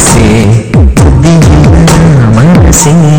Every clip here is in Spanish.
así. Dime, amanecí.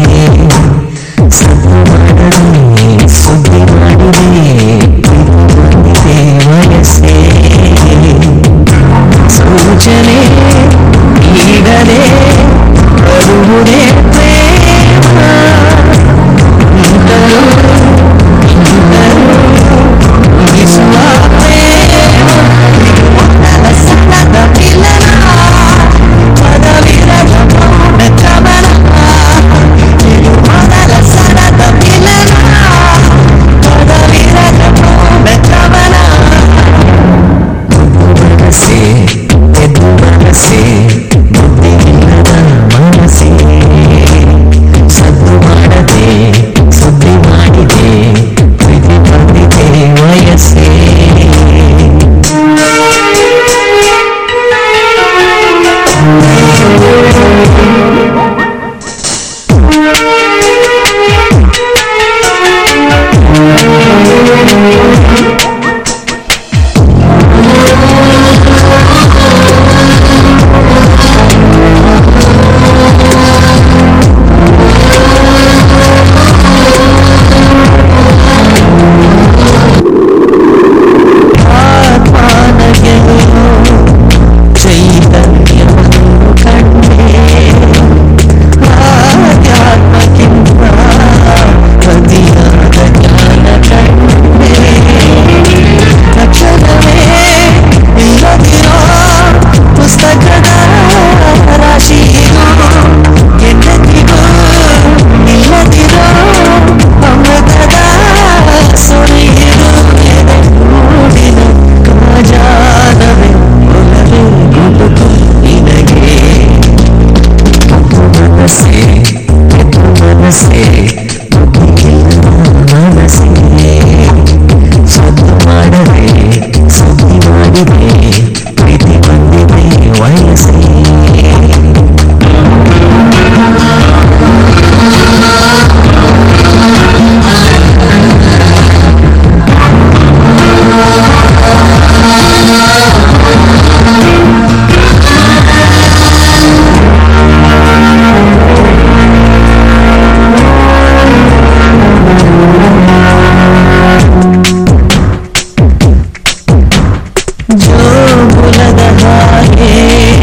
morning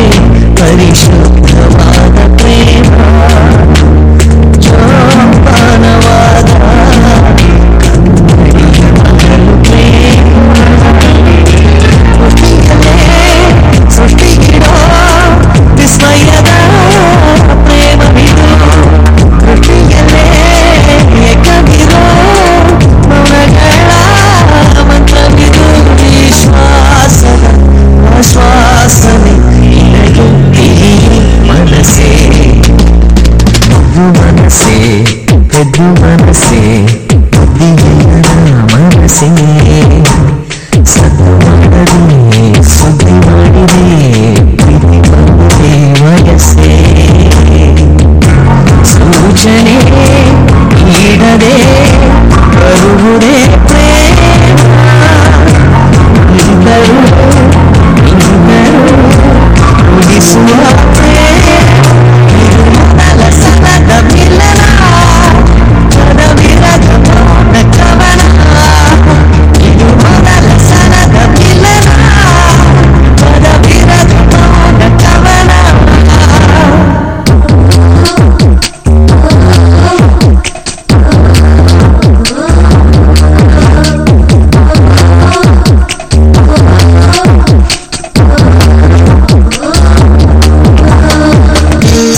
Sing.